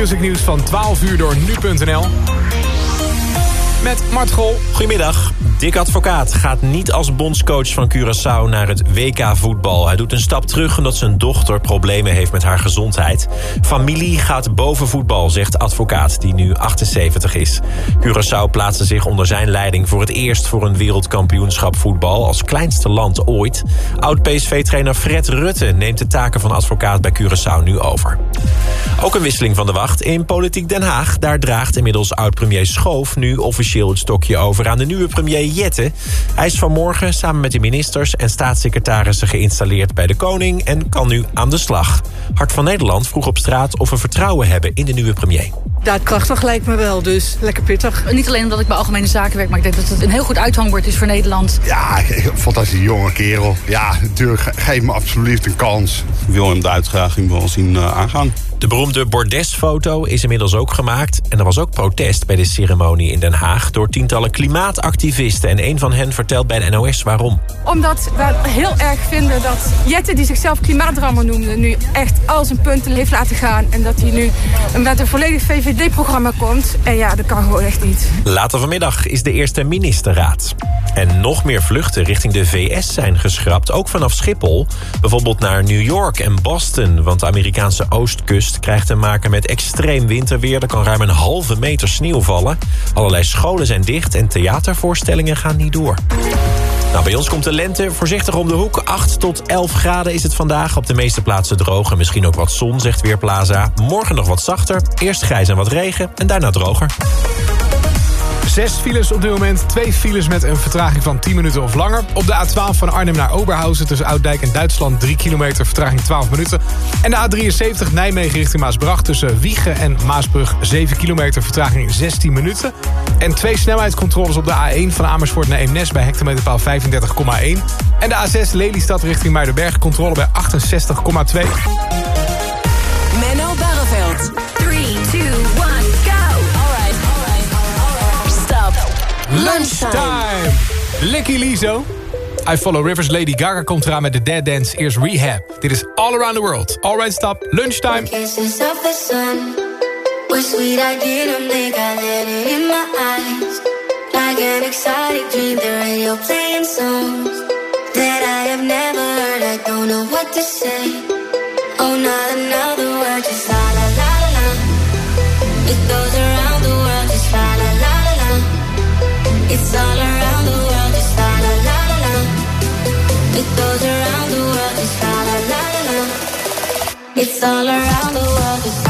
Q-music nieuws van 12 uur door nu.nl. Met Mart Gol. Goedemiddag. Dick Advocaat gaat niet als bondscoach van Curaçao naar het WK voetbal. Hij doet een stap terug omdat zijn dochter problemen heeft met haar gezondheid. Familie gaat boven voetbal, zegt Advocaat, die nu 78 is. Curaçao plaatste zich onder zijn leiding voor het eerst voor een wereldkampioenschap voetbal als kleinste land ooit. Oud-PSV-trainer Fred Rutte neemt de taken van Advocaat bij Curaçao nu over. Ook een wisseling van de wacht in Politiek Den Haag. Daar draagt inmiddels oud-premier Schoof nu officieel het stokje over aan de nieuwe premier Jette. Hij is vanmorgen samen met de ministers en staatssecretarissen geïnstalleerd bij de koning en kan nu aan de slag. Hart van Nederland vroeg op straat of we vertrouwen hebben in de nieuwe premier. Daadkrachtig lijkt me wel, dus lekker pittig. Niet alleen omdat ik bij Algemene Zaken werk, maar ik denk dat het een heel goed uithangbord is voor Nederland. Ja, fantastische jonge kerel. Ja, natuurlijk, geef me absoluut een kans. Ik wil hem de uitdaging wel zien uh, aangaan. De beroemde bordesfoto is inmiddels ook gemaakt. En er was ook protest bij de ceremonie in Den Haag... door tientallen klimaatactivisten. En een van hen vertelt bij de NOS waarom. Omdat we heel erg vinden dat Jette, die zichzelf klimaatdrammer noemde... nu echt al zijn punten heeft laten gaan. En dat hij nu met een volledig VVD-programma komt. En ja, dat kan gewoon echt niet. Later vanmiddag is de eerste ministerraad. En nog meer vluchten richting de VS zijn geschrapt, ook vanaf Schiphol. Bijvoorbeeld naar New York en Boston, want de Amerikaanse oostkust krijgt te maken met extreem winterweer. Er kan ruim een halve meter sneeuw vallen. Allerlei scholen zijn dicht en theatervoorstellingen gaan niet door. Nou, bij ons komt de lente voorzichtig om de hoek. 8 tot 11 graden is het vandaag. Op de meeste plaatsen droog en misschien ook wat zon, zegt Weerplaza. Morgen nog wat zachter. Eerst grijs en wat regen en daarna droger. Zes files op dit moment. Twee files met een vertraging van 10 minuten of langer. Op de A12 van Arnhem naar Oberhausen tussen Ouddijk en Duitsland... 3 kilometer, vertraging 12 minuten. En de A73 Nijmegen richting Maasbracht tussen Wiegen en Maasbrug... 7 kilometer, vertraging 16 minuten. En twee snelheidscontroles op de A1 van Amersfoort naar Eemnes... bij hectometerpaal 35,1. En de A6 Lelystad richting Muidenberg, controle bij 68,2. Menno Barreveld. Lunchtime. Licky Lizo. I Follow Rivers, Lady Gaga komt eraan met de Dead Dance. Eerst Rehab. Dit is All Around the World. Alright, stop. Lunchtime. Kisses of the sun sweet. I didn't think I it in my eyes. Like an exotic dream, the radio playing songs that I have never heard. I don't know what to say. Oh, not another word, just la la la la. It goes It's all around the world, just la la la la. It goes around the world, just la la la la. It's all around the world, just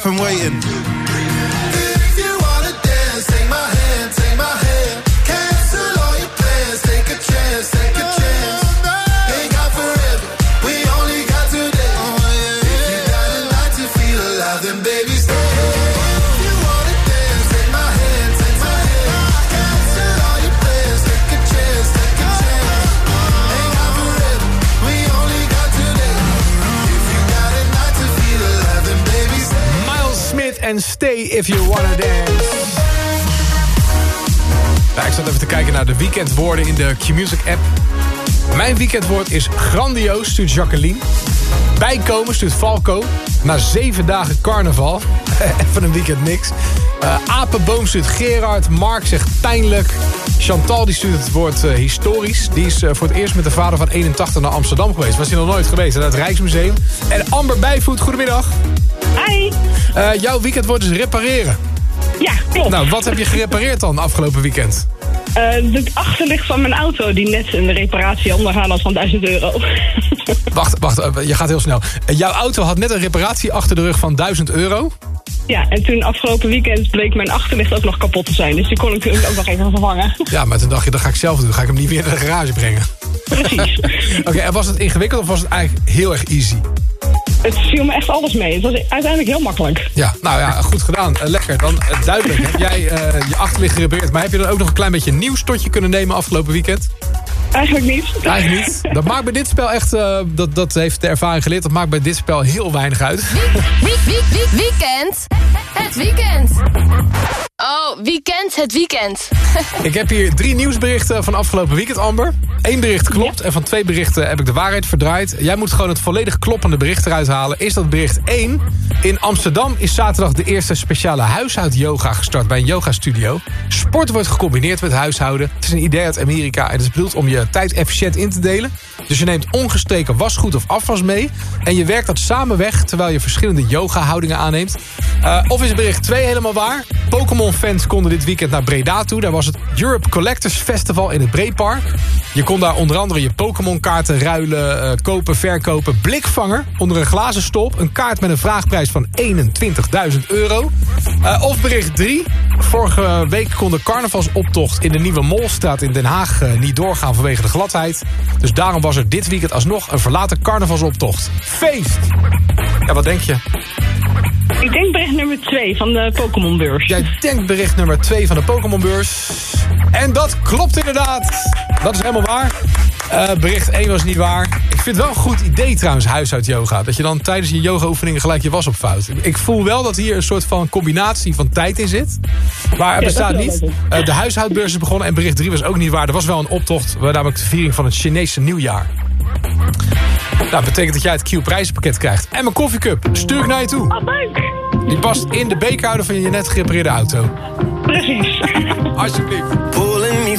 up, I'm waiting. If You Wanna Dance. Nou, ik zat even te kijken naar de weekendwoorden in de Q-Music app. Mijn weekendwoord is grandioos, stuurt Jacqueline. Bijkomen stuurt Falco. Na zeven dagen carnaval. even een weekend niks. Eh, apenboom stuurt Gerard. Mark zegt pijnlijk. Chantal die stuurt het woord eh, historisch. Die is eh, voor het eerst met de vader van 81 naar Amsterdam geweest. Was hij nog nooit geweest, naar het Rijksmuseum. En Amber Bijvoet, goedemiddag. Hi. Eh, jouw weekendwoord is repareren. Ja, klopt. Nou, wat heb je gerepareerd dan afgelopen weekend? Eh, het achterlicht van mijn auto, die net een reparatie ondergaan had van 1000 euro. Wacht, wacht, eh, je gaat heel snel. Eh, jouw auto had net een reparatie achter de rug van 1000 euro. ja, en toen afgelopen weekend bleek mijn achterlicht ook nog kapot te zijn. Dus die kon ik ook nog even vervangen. Ja, maar toen dacht je, dat ga ik zelf doen. Ga ik hem niet weer naar de garage brengen. Precies. Oké, en was het ingewikkeld of was het eigenlijk heel erg easy? Het viel me echt alles mee. Het was uiteindelijk heel makkelijk. Ja, nou ja, goed gedaan. Eh, lekker. Dan eh, duidelijk. Heb jij eh, je achterlicht gerepareerd. Maar heb je dan ook nog een klein beetje nieuws tot je kunnen nemen afgelopen weekend? Eigenlijk niet. Eigenlijk niet. Dat maakt bij dit spel echt, eh, dat, dat heeft de ervaring geleerd, dat maakt bij dit spel heel weinig uit. Week, week, week, weekend. Het weekend. Oh, weekend, het weekend. Ik heb hier drie nieuwsberichten van afgelopen weekend, Amber. Eén bericht klopt en van twee berichten heb ik de waarheid verdraaid. Jij moet gewoon het volledig kloppende bericht eruit halen. Is dat bericht 1? In Amsterdam is zaterdag de eerste speciale huishoud-yoga gestart bij een yogastudio. Sport wordt gecombineerd met huishouden. Het is een idee uit Amerika en het is bedoeld om je tijd efficiënt in te delen. Dus je neemt ongestreken wasgoed of afwas mee... en je werkt dat samen weg terwijl je verschillende yoga-houdingen aanneemt. Eh, of is bericht 2 helemaal waar? Pokémon-fans konden dit weekend naar Breda toe. Daar was het Europe Collectors Festival in het Breepark. Je kon daar onder andere je Pokémon-kaarten ruilen, eh, kopen, verkopen. Blikvanger onder een glazen Een kaart met een vraagprijs van 21.000 euro. Eh, of bericht 3. Vorige week kon de carnavalsoptocht in de Nieuwe Molstraat in Den Haag eh, niet doorgaan vanwege de gladheid. Dus daarom was er dit weekend alsnog een verlaten carnavalsoptocht. Feest! Ja, wat denk je? Ik denk bericht nummer 2 van de Pokémonbeurs. Jij denkt bericht nummer 2 van de Pokémonbeurs. En dat klopt inderdaad. Dat is helemaal waar. Eh, bericht 1 was niet waar. Ik vind het wel een goed idee trouwens, huishoud yoga. Dat je dan tijdens je yoga oefeningen gelijk je was opvouwt. Ik voel wel dat hier een soort van combinatie van tijd in zit. Maar het bestaat niet. Eh, de huishoudbeurs is begonnen en bericht 3 was ook niet waar. Er was wel een optocht, namelijk de viering van het Chinese nieuwjaar. Nou, dat betekent dat jij het Q-prijzenpakket krijgt. En mijn koffiecup. Stuur ik naar je toe. Oh, leuk. Die past in de bekerhouder van je net gerepareerde auto. Precies. Alsjeblieft. Pulling me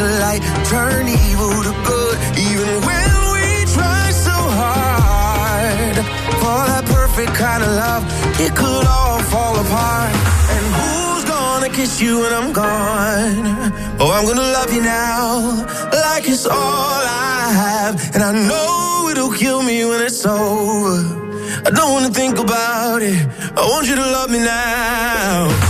to light, turn evil to good, even when we try so hard. For that perfect kind of love, it could all fall apart. And who's gonna kiss you when I'm gone? Oh, I'm gonna love you now, like it's all I have. And I know it'll kill me when it's over. I don't wanna think about it. I want you to love me now.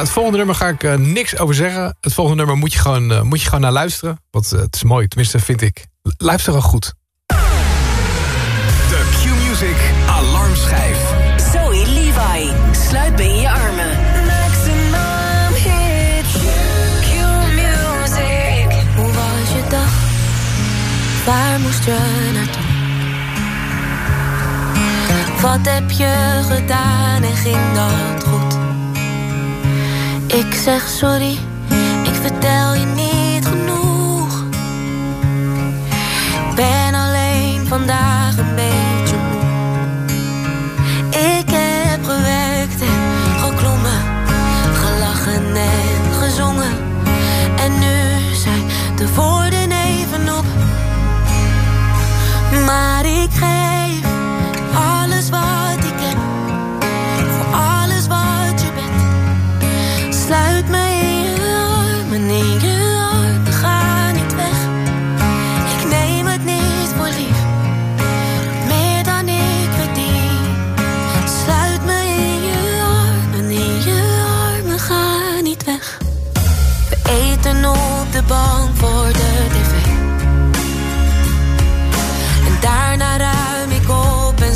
Nou, het volgende nummer ga ik eh, niks over zeggen. Het volgende nummer moet je gewoon, eh, moet je gewoon naar luisteren. Want eh, het is mooi, tenminste vind ik. Luister al goed. De Q-Music alarmschijf. Zoe Levi, sluit bij je armen. Maximum hit. Q-Music. Hoe was je dag? Waar moest je naartoe? Wat heb je gedaan en ging dat goed? Ik zeg sorry, ik vertel je niet genoeg. Ben alleen vandaag een beetje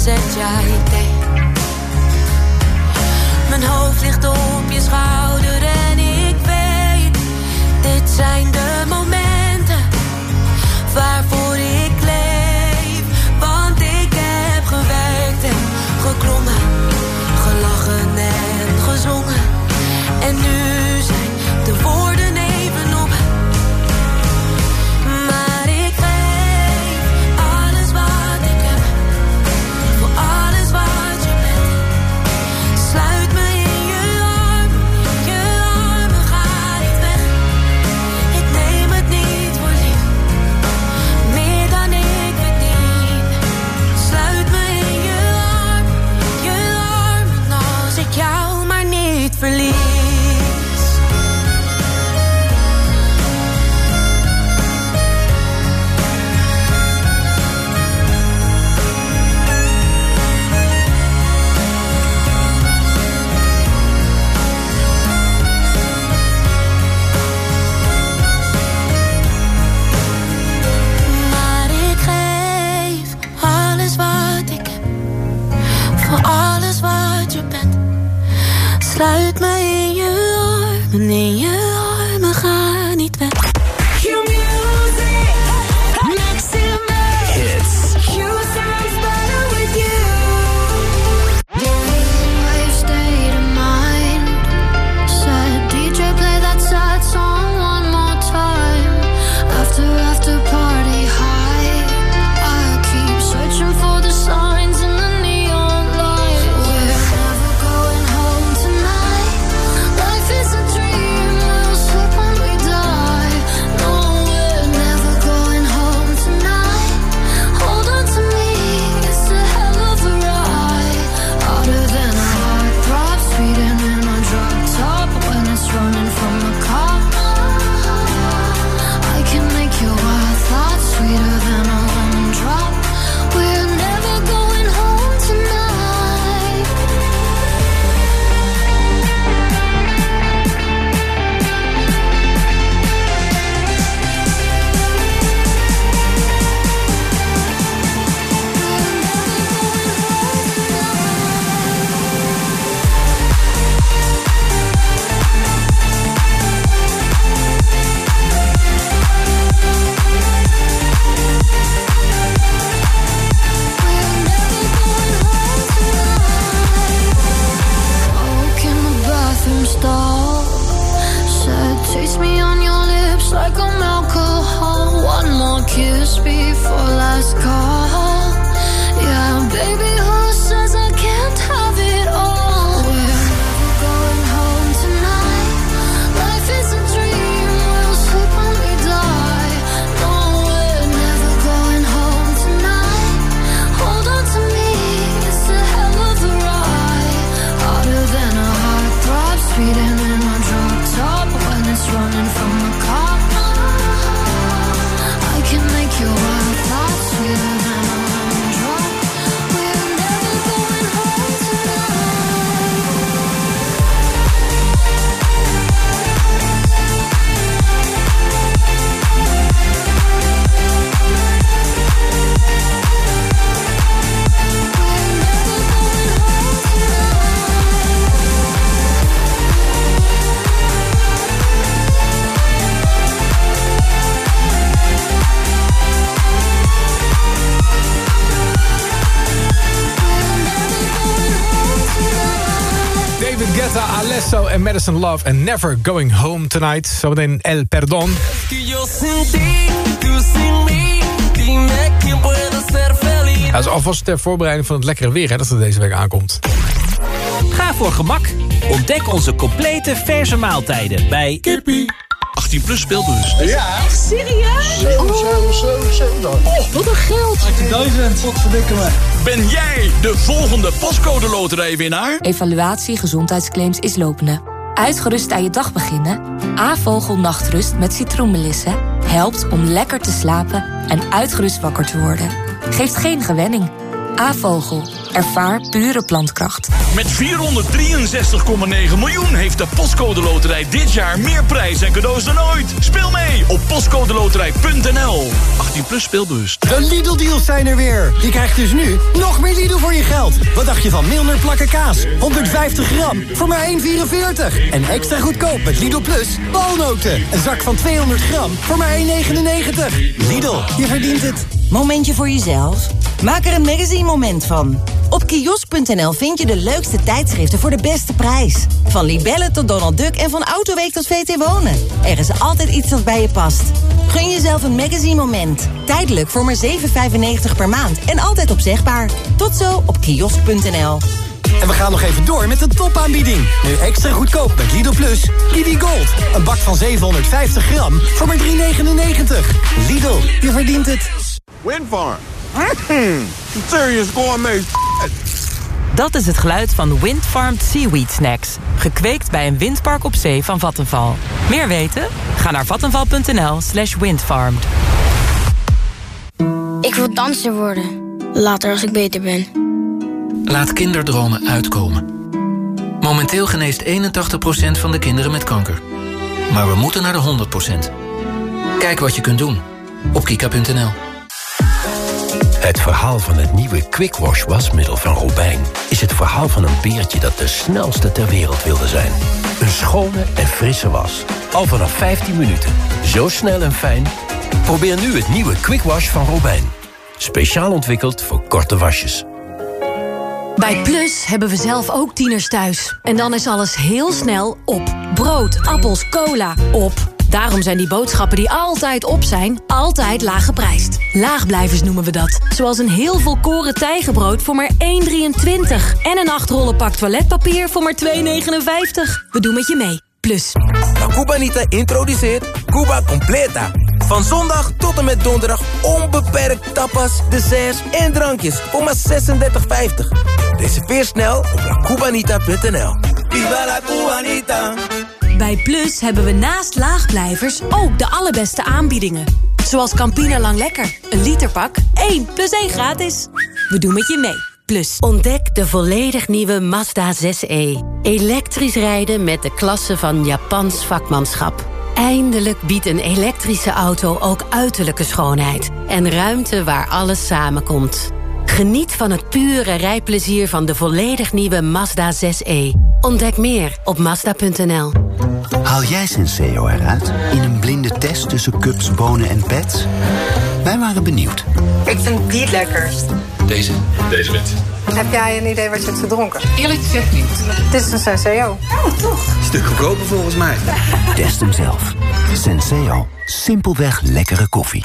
op en Love en Never Going Home Tonight. Zometeen El Perdon. Dat is alvast ter voorbereiding van het lekkere weer hè, dat er deze week aankomt. Ga voor gemak. Ontdek onze complete verse maaltijden bij Kippie. 18 plus speelbus. Ja. serieus? Oh, wat een geld. 18.000. Wat verdikken me. Ben jij de volgende pascode loterijwinnaar? Evaluatie gezondheidsclaims is lopende. Uitgerust aan je dag beginnen? A-vogel nachtrust met citroenmelissen helpt om lekker te slapen en uitgerust wakker te worden. Geeft geen gewenning. A-vogel. Ervaar pure plantkracht. Met 463,9 miljoen heeft de Postcode Loterij dit jaar meer prijs en cadeaus dan ooit. Speel mee op postcodeloterij.nl. 18 plus speelbus. De Lidl-deals zijn er weer. Je krijgt dus nu nog meer Lidl voor je geld. Wat dacht je van Milner plakken kaas? 150 gram voor maar 1,44. En extra goedkoop met Lidl Plus walnoten. Een zak van 200 gram voor maar 1,99. Lidl, je verdient het. Momentje voor jezelf? Maak er een magazine moment van. Op kiosk.nl vind je de leukste tijdschriften voor de beste prijs. Van Libelle tot Donald Duck en van Autoweek tot VT Wonen. Er is altijd iets dat bij je past. Gun jezelf een magazine moment. Tijdelijk voor maar 7,95 per maand en altijd opzegbaar. Tot zo op kiosk.nl. En we gaan nog even door met de topaanbieding. Nu extra goedkoop met Lidl Plus. Lidl Gold. Een bak van 750 gram voor maar 3,99. Lidl, je verdient het. Windfarm. Mm, serious gourmet Dat is het geluid van Windfarmed Seaweed Snacks. Gekweekt bij een windpark op zee van Vattenval. Meer weten? Ga naar vattenval.nl slash windfarmed. Ik wil danser worden. Later als ik beter ben. Laat kinderdromen uitkomen. Momenteel geneest 81% van de kinderen met kanker. Maar we moeten naar de 100%. Kijk wat je kunt doen op kika.nl. Het verhaal van het nieuwe Quick Wash wasmiddel van Robijn... is het verhaal van een beertje dat de snelste ter wereld wilde zijn. Een schone en frisse was. Al vanaf 15 minuten. Zo snel en fijn. Probeer nu het nieuwe Quick Wash van Robijn. Speciaal ontwikkeld voor korte wasjes. Bij Plus hebben we zelf ook tieners thuis. En dan is alles heel snel op. Brood, appels, cola, op. Daarom zijn die boodschappen die altijd op zijn, altijd laag geprijsd. Laagblijvers noemen we dat. Zoals een heel volkoren tijgenbrood voor maar 1,23. En een 8 rollen pak toiletpapier voor maar 2,59. We doen met je mee. Plus. La Cubanita introduceert Cuba Completa. Van zondag tot en met donderdag onbeperkt tapas, desserts en drankjes voor maar 36,50. Reserveer snel op lacubanita.nl. Viva la Cubanita! Bij Plus hebben we naast laagblijvers ook de allerbeste aanbiedingen. Zoals Campina Lang Lekker. Een literpak, 1 plus 1 gratis. We doen met je mee. Plus. Ontdek de volledig nieuwe Mazda 6e. Elektrisch rijden met de klasse van Japans vakmanschap. Eindelijk biedt een elektrische auto ook uiterlijke schoonheid. En ruimte waar alles samenkomt. Geniet van het pure rijplezier van de volledig nieuwe Mazda 6e. Ontdek meer op Mazda.nl. Haal jij Senseo eruit in een blinde test tussen cups, bonen en pets? Wij waren benieuwd. Ik vind die het lekkerst. Deze? Deze wit. Heb jij een idee wat je hebt gedronken? Eerlijk gezegd niet. Dit is een Senseo. Oh, toch? Stuk goedkoper volgens mij. Test hem zelf. Senseo. Simpelweg lekkere koffie.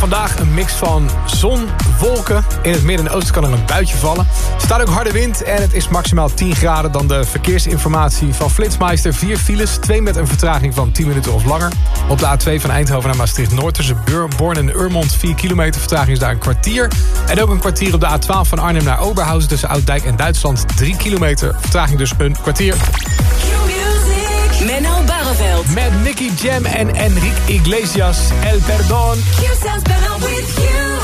Vandaag een mix van zon, wolken. In het midden en oosten kan er een buitje vallen. Er staat ook harde wind en het is maximaal 10 graden... dan de verkeersinformatie van Flitsmeister. Vier files, twee met een vertraging van 10 minuten of langer. Op de A2 van Eindhoven naar Maastricht-Noord... tussen Born en Urmond 4 kilometer. Vertraging is daar een kwartier. En ook een kwartier op de A12 van Arnhem naar Oberhausen... tussen Ouddijk en Duitsland 3 kilometer. Vertraging dus een kwartier. Menno Barreveld. Met Nicky Jam en Enrique Iglesias. El Perdón. Q sounds better with you.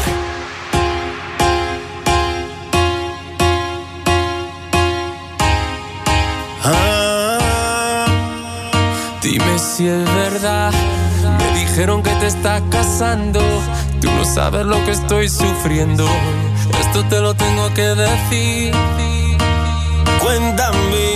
Ah, dime si es verdad. Me dijeron que te estás casando. Tú no sabes lo que estoy sufriendo. Esto te lo tengo que decir. Cuéntame,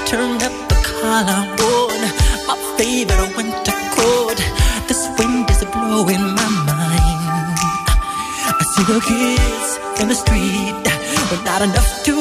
turned up the collar worn my favorite winter coat. This wind is blowing my mind. I see the kids in the street, but not enough to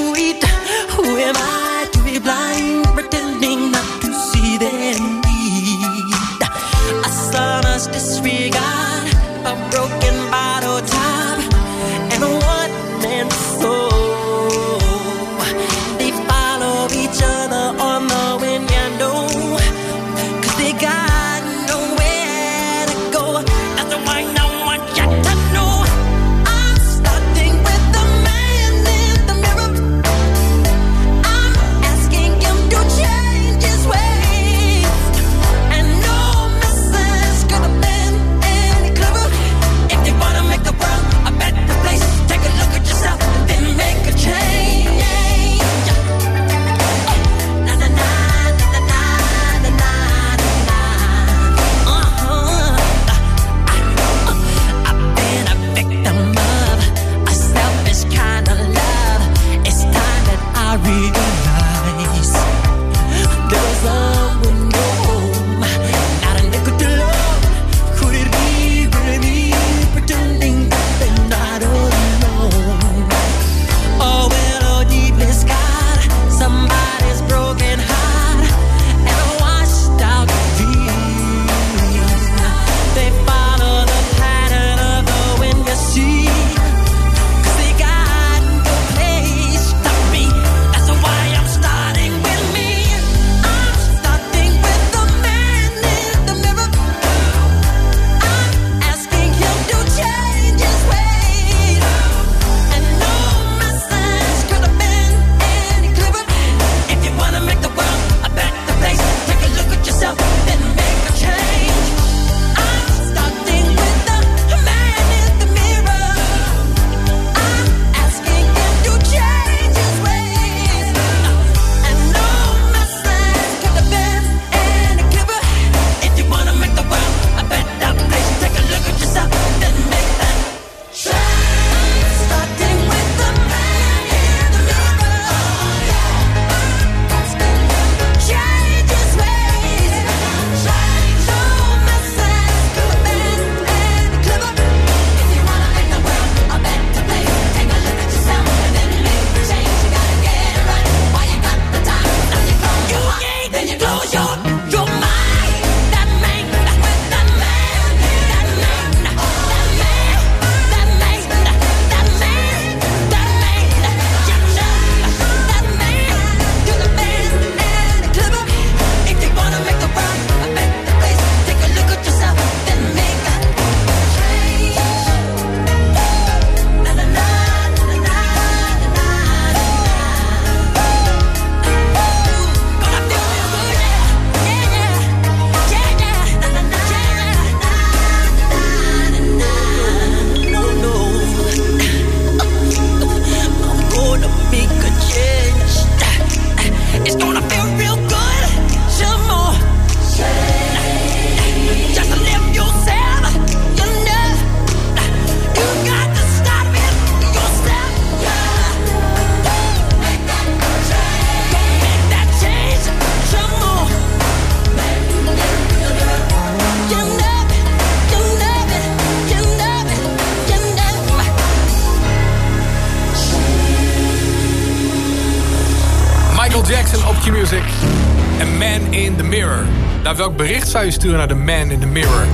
bericht zou je sturen naar de man in the mirror?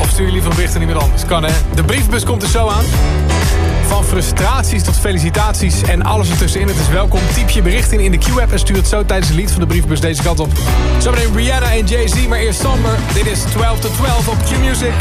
Of stuur je liever een bericht aan iemand anders? Kan hè? De briefbus komt er zo aan. Van frustraties tot felicitaties en alles ertussenin. Het is welkom. Typ je bericht in in de Q-app en stuur het zo tijdens het lied van de briefbus deze kant op. Zo meteen Rihanna en Jay-Z, maar eerst Somber. Dit is 12 to 12 op Q-Music.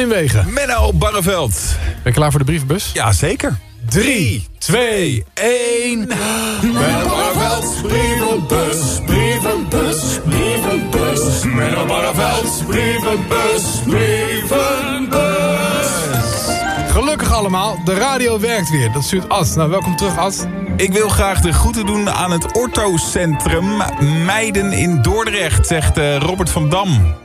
Inwegen. Menno Barreveld. Ben je klaar voor de brievenbus? Ja, zeker. 3, 2, 1. Menno Barreveld, brievenbus, brievenbus, brievenbus. Menno Barreveld, brievenbus, brievenbus. Gelukkig allemaal, de radio werkt weer. Dat stuurt Ad. Nou, welkom terug Ad. Ik wil graag de groeten doen aan het Ortho-centrum Meiden in Dordrecht, zegt eh, Robert van Dam.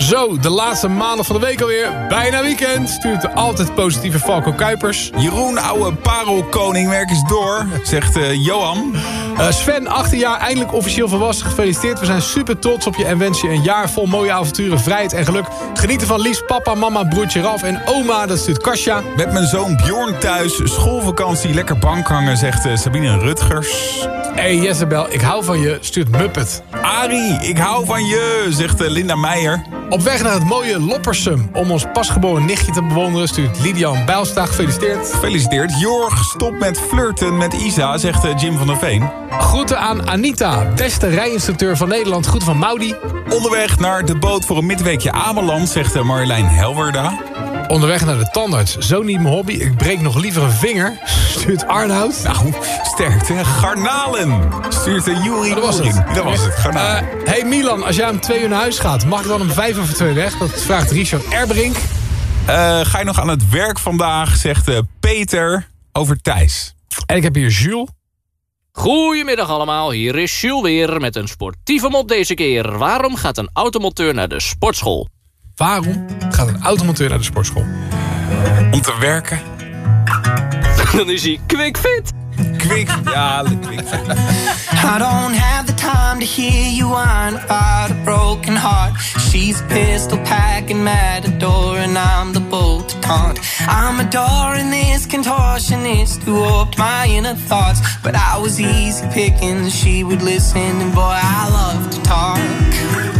Zo, de laatste maanden van de week alweer. Bijna weekend. Stuurt de altijd positieve Falco Kuipers. Jeroen, oude parelkoning, werk eens door, zegt eh, Johan. Uh, Sven, 18 jaar, eindelijk officieel volwassen. Gefeliciteerd. We zijn super trots op je en wensen je een jaar vol mooie avonturen, vrijheid en geluk. Genieten van Lies, papa, mama, broertje Ralf en oma. Dat stuurt Kasja. Met mijn zoon Bjorn thuis, schoolvakantie, lekker bank hangen, zegt eh, Sabine Rutgers. Hey Jezebel, ik hou van je, stuurt Muppet. Arie, ik hou van je, zegt eh, Linda Meijer. Op weg naar het mooie Loppersum. Om ons pasgeboren nichtje te bewonderen stuurt Lidian Bijlsta. Gefeliciteerd. Gefeliciteerd. Jorg, stop met flirten met Isa, zegt eh, Jim van der Veen. Groeten aan Anita, beste rijinstructeur van Nederland. Groeten van Maudi. Onderweg naar de boot voor een midweekje Ameland, zegt eh, Marjolein Helwerda. Onderweg naar de tandarts. Zo niet mijn hobby. Ik breek nog liever een vinger. Stuurt Arnoud. Nou, sterkte. Garnalen. Stuurt de Jury Dat was het. Dat was het, garnalen. Uh, hey Milan, als jij om twee uur naar huis gaat... mag ik dan om vijf over twee weg? Dat vraagt Richard Erbrink. Uh, ga je nog aan het werk vandaag, zegt Peter over Thijs. En ik heb hier Jules. Goedemiddag allemaal, hier is Jules weer met een sportieve mop deze keer. Waarom gaat een automonteur naar de sportschool? Waarom gaat een automonteur naar de sportschool? Om te werken. Dan is hij quick fit. Quick, quick. I don't have the time to hear you whine about a broken heart. She's pistol packing matador and I'm the bolt to taunt. I'm adoring this contortionist who warped my inner thoughts. But I was easy picking, she would listen and boy I love to talk.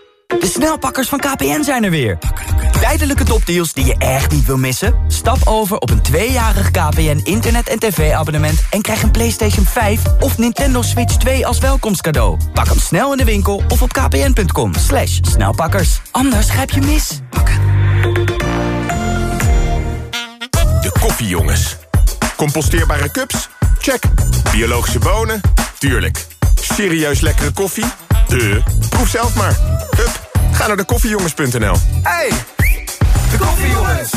De snelpakkers van KPN zijn er weer. Tijdelijke topdeals die je echt niet wil missen? Stap over op een tweejarig KPN internet- en tv-abonnement... en krijg een PlayStation 5 of Nintendo Switch 2 als welkomstcadeau. Pak hem snel in de winkel of op kpn.com. Slash snelpakkers. Anders grijp je mis. De koffiejongens. Composteerbare cups? Check. Biologische bonen? Tuurlijk. Serieus lekkere koffie? De. Proef zelf maar. Hup, ga naar de koffiejongens.nl. Hey, de koffiejongens.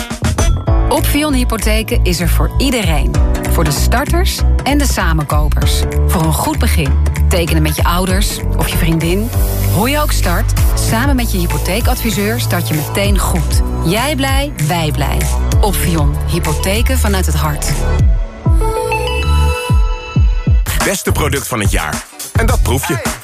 Opvion Hypotheken is er voor iedereen. Voor de starters en de samenkopers. Voor een goed begin. Tekenen met je ouders of je vriendin. Hoe je ook start, samen met je hypotheekadviseur start je meteen goed. Jij blij, wij blij. Opvion Hypotheken vanuit het hart. Beste product van het jaar. En dat proef je.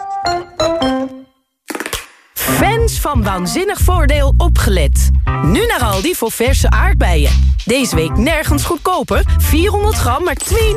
Van Waanzinnig Voordeel opgelet. Nu naar Aldi voor verse aardbeien. Deze week nergens goedkoper. 400 gram maar 2,99.